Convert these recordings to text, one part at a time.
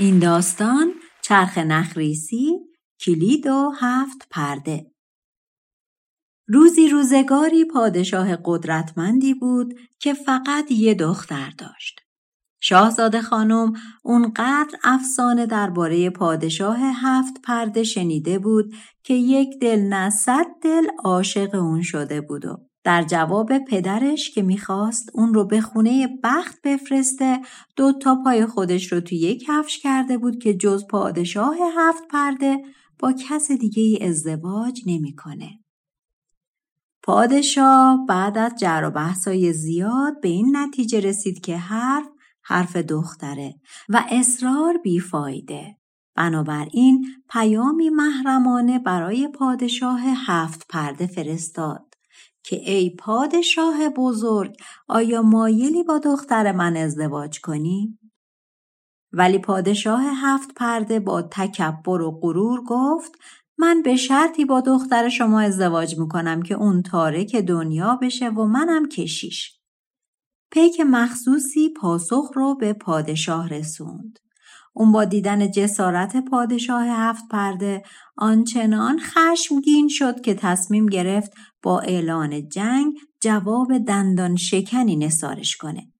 این داستان چرخ نخریسی کلید و هفت پرده روزی روزگاری پادشاه قدرتمندی بود که فقط یه دختر داشت. شاهزاده خانم اونقدر افسانه درباره پادشاه هفت پرده شنیده بود که یک دل نه صد دل عاشق اون شده بود و در جواب پدرش که می‌خواست اون رو به خونه بخت بفرسته دو تا پای خودش رو توی یک کفش کرده بود که جز پادشاه هفت پرده با کس دیگه ای ازدواج نمی‌کنه. پادشاه بعد از جر و بحثای زیاد به این نتیجه رسید که حرف حرف دختره و اصرار بیفایده. بنابراین پیامی محرمانه برای پادشاه هفت پرده فرستاد. که ای پادشاه بزرگ آیا مایلی با دختر من ازدواج کنی؟ ولی پادشاه هفت پرده با تکبر و غرور گفت من به شرطی با دختر شما ازدواج می‌کنم که اون تارک دنیا بشه و منم کشیش. پیک مخصوصی پاسخ رو به پادشاه رسوند. اون با دیدن جسارت پادشاه هفت پرده آنچنان خشمگین شد که تصمیم گرفت با اعلان جنگ جواب دندان شکنی نسارش کنه.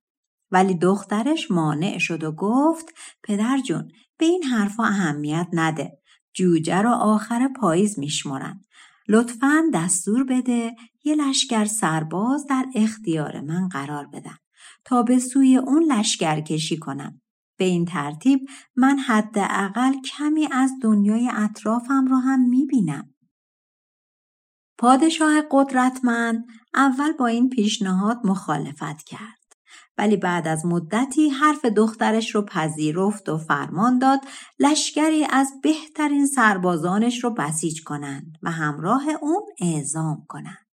ولی دخترش مانع شد و گفت پدر جون به این حرفا اهمیت نده. جوجه رو آخر پاییز میشمارن. لطفا دستور بده یه لشکر سرباز در اختیار من قرار بدن تا به سوی اون لشکر کشی کنم. به این ترتیب من حداقل کمی از دنیای اطرافم را هم می‌بینم. پادشاه قدرتمند اول با این پیشنهاد مخالفت کرد. ولی بعد از مدتی حرف دخترش رو پذیرفت و فرمان داد لشکری از بهترین سربازانش رو بسیج کنند و همراه اون اعزام کنند.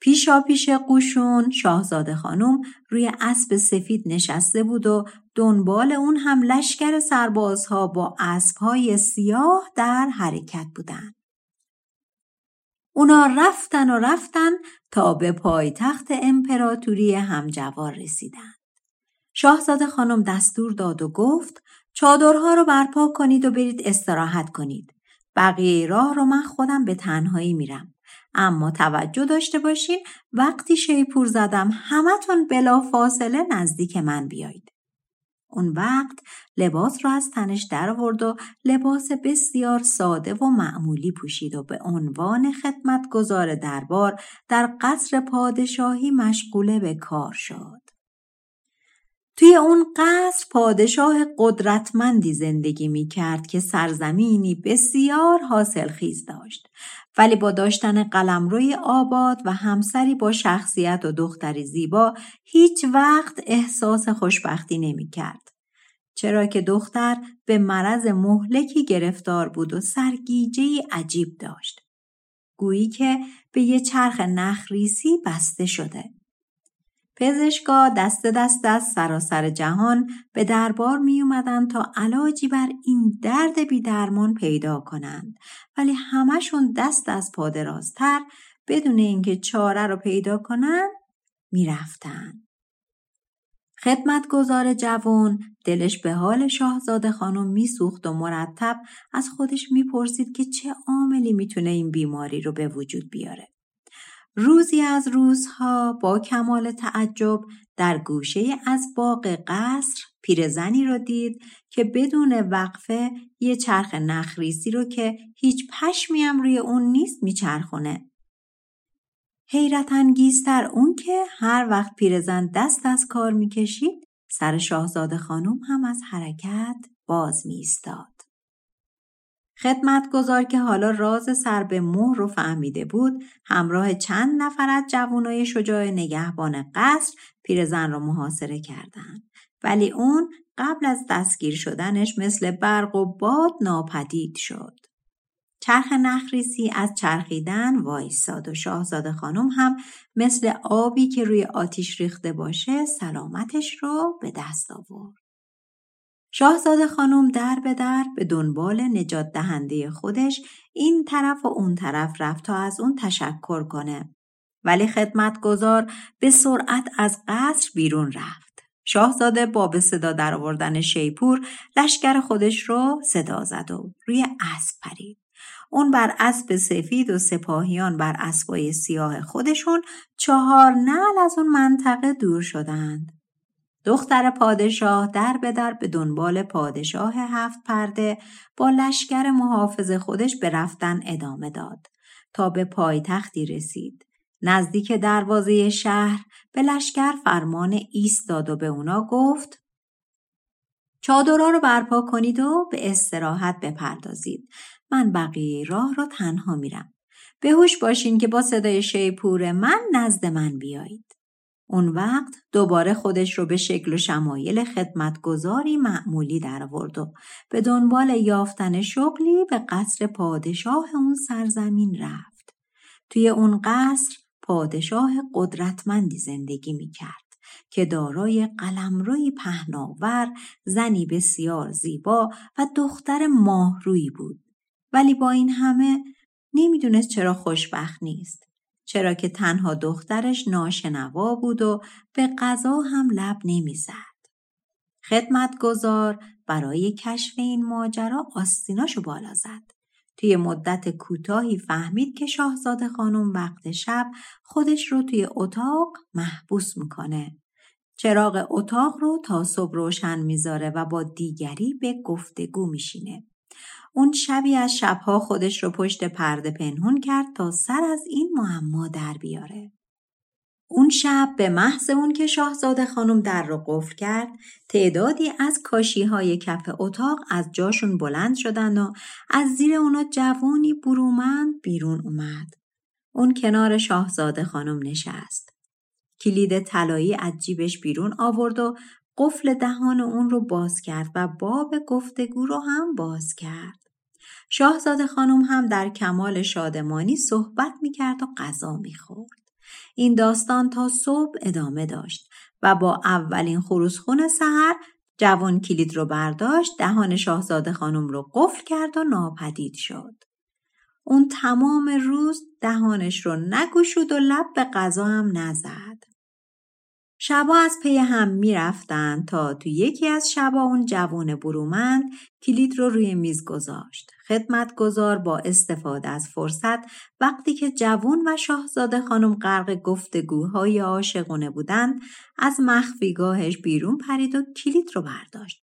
پیشا پیش قوشون شاهزاده خانم روی اسب سفید نشسته بود و دنبال اون هم لشکر سربازها با اسبهای سیاه در حرکت بودند. اونا رفتن و رفتن تا به پایتخت امپراتوری همجوار رسیدند. شاهزاده خانم دستور داد و گفت چادرها رو برپا کنید و برید استراحت کنید. بقیه راه رو من خودم به تنهایی میرم. اما توجه داشته باشین وقتی شیپور زدم همتون بلا فاصله نزدیک من بیایید. اون وقت لباس را از تنش درآورد و لباس بسیار ساده و معمولی پوشید و به عنوان خدمتگزار دربار در قصر پادشاهی مشغوله به کار شد. توی اون قصر پادشاه قدرتمندی زندگی می کرد که سرزمینی بسیار حاصلخیز داشت ولی با داشتن قلمروی آباد و همسری با شخصیت و دختری زیبا هیچ وقت احساس خوشبختی نمی کرد. چرا که دختر به مرض مهلکی گرفتار بود و سرگیجه عجیب داشت. گویی که به یه چرخ نخریسی بسته شده. پزشکا دست دست از سراسر جهان به دربار می اومدن تا علاجی بر این درد بی درمان پیدا کنند ولی همشون دست از پادرازتر بدون اینکه چاره رو پیدا کنن می‌رفتن. خدمتگزار جوان دلش به حال شاهزاده خانم میسوخت و مرتب از خودش می‌پرسید که چه عاملی می‌تونه این بیماری رو به وجود بیاره. روزی از روزها با کمال تعجب در گوشه از باغ قصر پیرزنی رو دید که بدون وقفه یه چرخ نخریسی رو که هیچ پشمی هم روی اون نیست میچرخونه. حیرت انگیزتر اون که هر وقت پیرزن دست از کار می‌کشید سر شاهزاده خانم هم از حرکت باز میستاد. خدمتگزار که حالا راز سر به مهر رو فهمیده بود همراه چند نفر از جوانای شجاع نگهبان قصر پیرزن را محاصره کردند ولی اون قبل از دستگیر شدنش مثل برق و باد ناپدید شد چرخ نخریسی از چرخیدن وایستاد و شاهزاده خانم هم مثل آبی که روی آتیش ریخته باشه سلامتش رو به دست آورد. شاهزاده خانم در به در به دنبال نجات دهنده خودش این طرف و اون طرف رفت تا از اون تشکر کنه. ولی خدمتگزار به سرعت از قصر بیرون رفت. شاهزاده با به صدا در آوردن شیپور لشکر خودش رو صدا زد و روی اسب پرید. اون بر اسب سفید و سپاهیان بر اسبای سیاه خودشون چهار نعل از اون منطقه دور شدند. دختر پادشاه در به در به دنبال پادشاه هفت پرده با لشکر محافظ خودش به رفتن ادامه داد تا به پایتختی رسید. نزدیک دروازه شهر به لشکر فرمان ایستاد و به اونا گفت چادرها رو برپا کنید و به استراحت بپردازید. من بقیه راه را تنها میرم. به هوش باشین که با صدای شیپور من نزد من بیایید. اون وقت دوباره خودش رو به شکل و شمایل خدمتگذاری معمولی در آورد و به دنبال یافتن شغلی به قصر پادشاه اون سرزمین رفت. توی اون قصر پادشاه قدرتمندی زندگی می کرد که دارای قلمروی پهناور زنی بسیار زیبا و دختر ماهرویی بود. ولی با این همه نمی‌دونست چرا خوشبخت نیست. چرا که تنها دخترش ناشنوا بود و به غذا هم لب نمی‌زد. خدمتگزار برای کشف این ماجرا آستیناشو بالا زد. توی مدت کوتاهی فهمید که شاهزاده خانم وقت شب خودش رو توی اتاق محبوس می‌کنه. چراغ اتاق رو تا صبح روشن می‌ذاره و با دیگری به گفتگو میشینه. اون شبی از شبها خودش رو پشت پرده پنهون کرد تا سر از این معما در بیاره. اون شب به محض اون که شاهزاده خانم در رو قفل کرد تعدادی از کاشی های کف اتاق از جاشون بلند شدن و از زیر اونا جوانی برومند بیرون اومد. اون کنار شاهزاده خانم نشست. کلید طلایی از جیبش بیرون آورد و قفل دهان اون رو باز کرد و باب گفتگو رو هم باز کرد. شاهزاده خانم هم در کمال شادمانی صحبت می کرد و غذا می خورد. این داستان تا صبح ادامه داشت و با اولین خروسخون سحر جوان کلید رو برداشت دهان شاهزاده خانم رو قفل کرد و ناپدید شد. اون تمام روز دهانش رو نگوشود و لب به غذا هم نزد. شبا از پی هم می‌رفتند تا تو یکی از شبا اون جوان برومند کلید رو روی میز گذاشت. خدمتگزار با استفاده از فرصت وقتی که جوان و شاهزاده خانم غرق گفتگوهای عاشقونه بودند از مخفیگاهش بیرون پرید و کلید رو برداشت.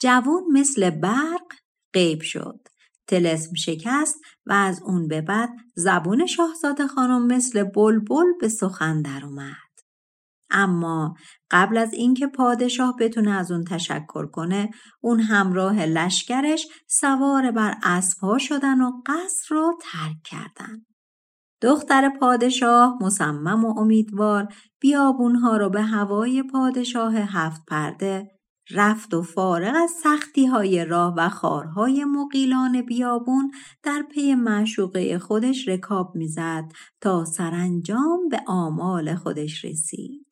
جوان مثل برق غیب شد. تلسم شکست و از اون به بعد زبون شاهزاده خانم مثل بلبل به سخن در اومد. اما قبل از اینکه پادشاه بتونه از اون تشکر کنه اون همراه لشکرش سوار بر اسبها شدن و قصر رو ترک کردن. دختر پادشاه مصمم و امیدوار بیابونها رو به هوای پادشاه هفت پرده رفت و فارغ از سختی های راه و خارهای مقیلان بیابون در پی معشوقه خودش رکاب می‌زد تا سرانجام به آمال خودش رسید.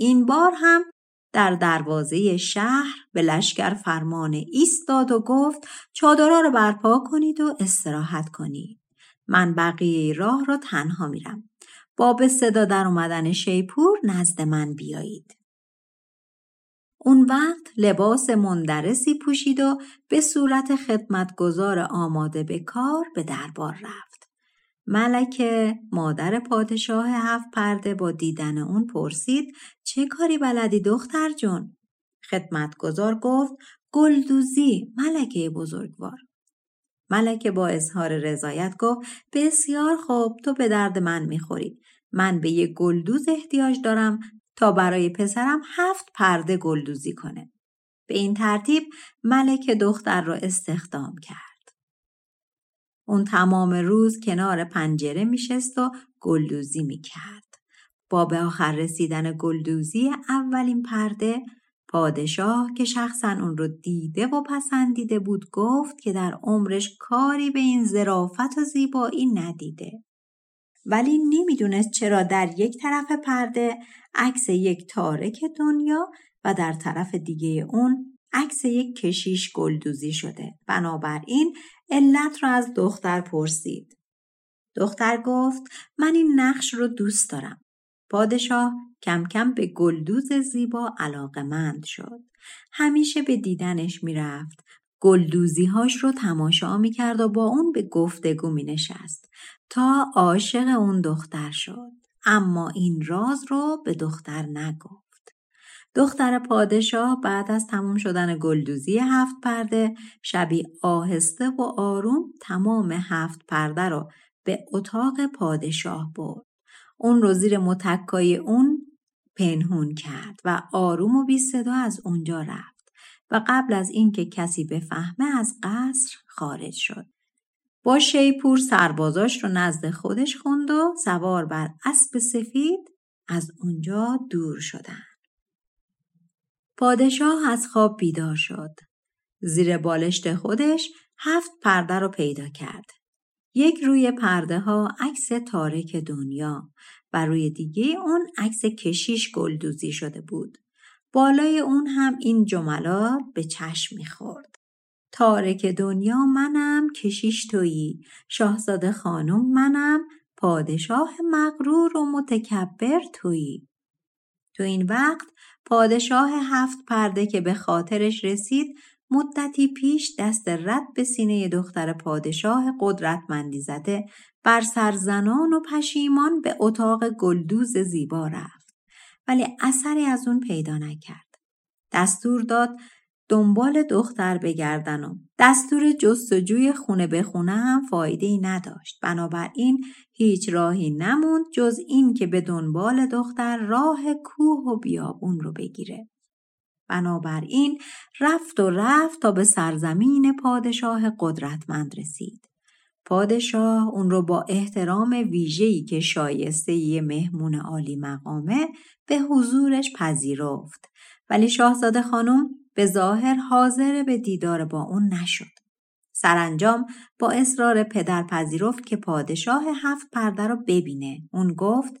این بار هم در دروازه شهر به لشکر فرمان ایستاد و گفت چادرها رو برپا کنید و استراحت کنید. من بقیه راه را تنها میرم. با به صدا در اومدن شیپور نزد من بیایید. اون وقت لباس مندرسی پوشید و به صورت خدمتگزار آماده به کار به دربار رفت. ملکه مادر پادشاه هفت پرده با دیدن اون پرسید چه کاری بلدی دختر جون؟ خدمتگزار گفت گلدوزی ملکه بزرگوار. ملکه با اظهار رضایت گفت بسیار خوب تو به درد من می‌خوری. من به یک گلدوز احتیاج دارم تا برای پسرم هفت پرده گلدوزی کنه. به این ترتیب ملکه دختر را استخدام کرد. اون تمام روز کنار پنجره میشست و گلدوزی می‌کرد. با به آخر رسیدن گلدوزی اولین پرده پادشاه که شخصا اون رو دیده و پسندیده بود گفت که در عمرش کاری به این ظرافت و زیبایی ندیده. ولی نمی‌دونست چرا در یک طرف پرده عکس یک تارک دنیا و در طرف دیگه اون عکس یک کشیش گلدوزی شده. بنابراین علت را از دختر پرسید. دختر گفت من این نقش رو دوست دارم. پادشاه کم کم به گلدوز زیبا علاقمند شد. همیشه به دیدنش می‌رفت. گلدوزیهاش رو تماشا می‌کرد و با اون به گفتگو می نشست تا عاشق اون دختر شد. اما این راز رو به دختر نگفت. دختر پادشاه بعد از تموم شدن گلدوزی هفت پرده شبی آهسته و آروم تمام هفت پرده رو به اتاق پادشاه برد. اون رو زیر متکای اون پنهون کرد و آروم و بی صدا از اونجا رفت و قبل از اینکه کسی بفهمه از قصر خارج شد. با شیپور سربازاش رو نزد خودش خوند و سوار بر اسب سفید از اونجا دور شدن. پادشاه از خواب بیدار شد. زیر بالشت خودش هفت پرده رو پیدا کرد. یک روی پرده ها عکس تارک دنیا و روی دیگه اون عکس کشیش گلدوزی شده بود. بالای اون هم این جملات به چشم می‌خورد. تارک دنیا منم کشیش تویی شاهزاده خانم منم پادشاه مغرور و متکبر تویی تو این وقت پادشاه هفت پرده که به خاطرش رسید مدتی پیش دست رد به سینه دختر پادشاه قدرتمندی زده بر سرزنان و پشیمان به اتاق گلدوز زیبا رفت. ولی اثری از اون پیدا نکرد. دستور داد دنبال دختر بگردن و دستور جستجوی خونه به خونه هم فایده ای نداشت. بنابراین هیچ راهی نموند جز این که به دنبال دختر راه کوه و بیابون رو بگیره. بنابراین رفت و رفت تا به سرزمین پادشاه قدرتمند رسید. پادشاه اون رو با احترام ویژه‌ای که شایسته یه مهمون عالی مقامه به حضورش پذیرفت. ولی شاهزاده خانم به ظاهر حاضر به دیدار با اون نشد. سرانجام با اصرار پدر پذیرفت که پادشاه هفت پرده رو ببینه. اون گفت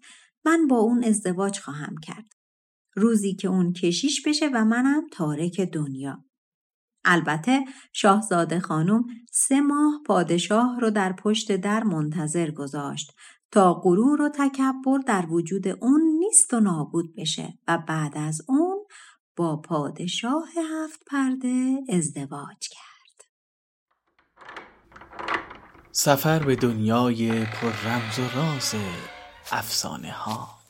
من با اون ازدواج خواهم کرد. روزی که اون کشیش بشه و منم تارک دنیا. البته شاهزاده خانم سه ماه پادشاه رو در پشت در منتظر گذاشت تا غرور و تکبر در وجود اون نیست و نابود بشه و بعد از اون با پادشاه هفت پرده ازدواج کرد. سفر به دنیای پر رمز و راز افسانه ها.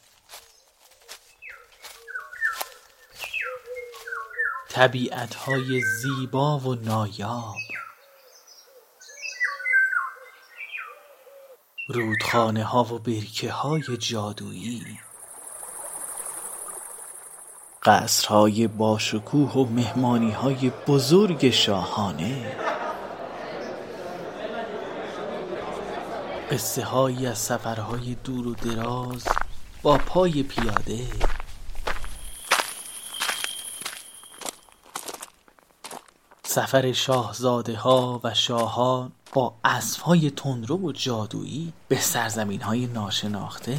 های زیبا و نایاب. رودخانه ها و برکه های جادویی. قصرهای باشکوه و مهمانی های بزرگ شاهانه. قصه هایی از سفرهای دور و دراز با پای پیاده. سفر شاهزاده ها و شاهان با اسب های تندرو و جادویی به سرزمین های ناشناخته.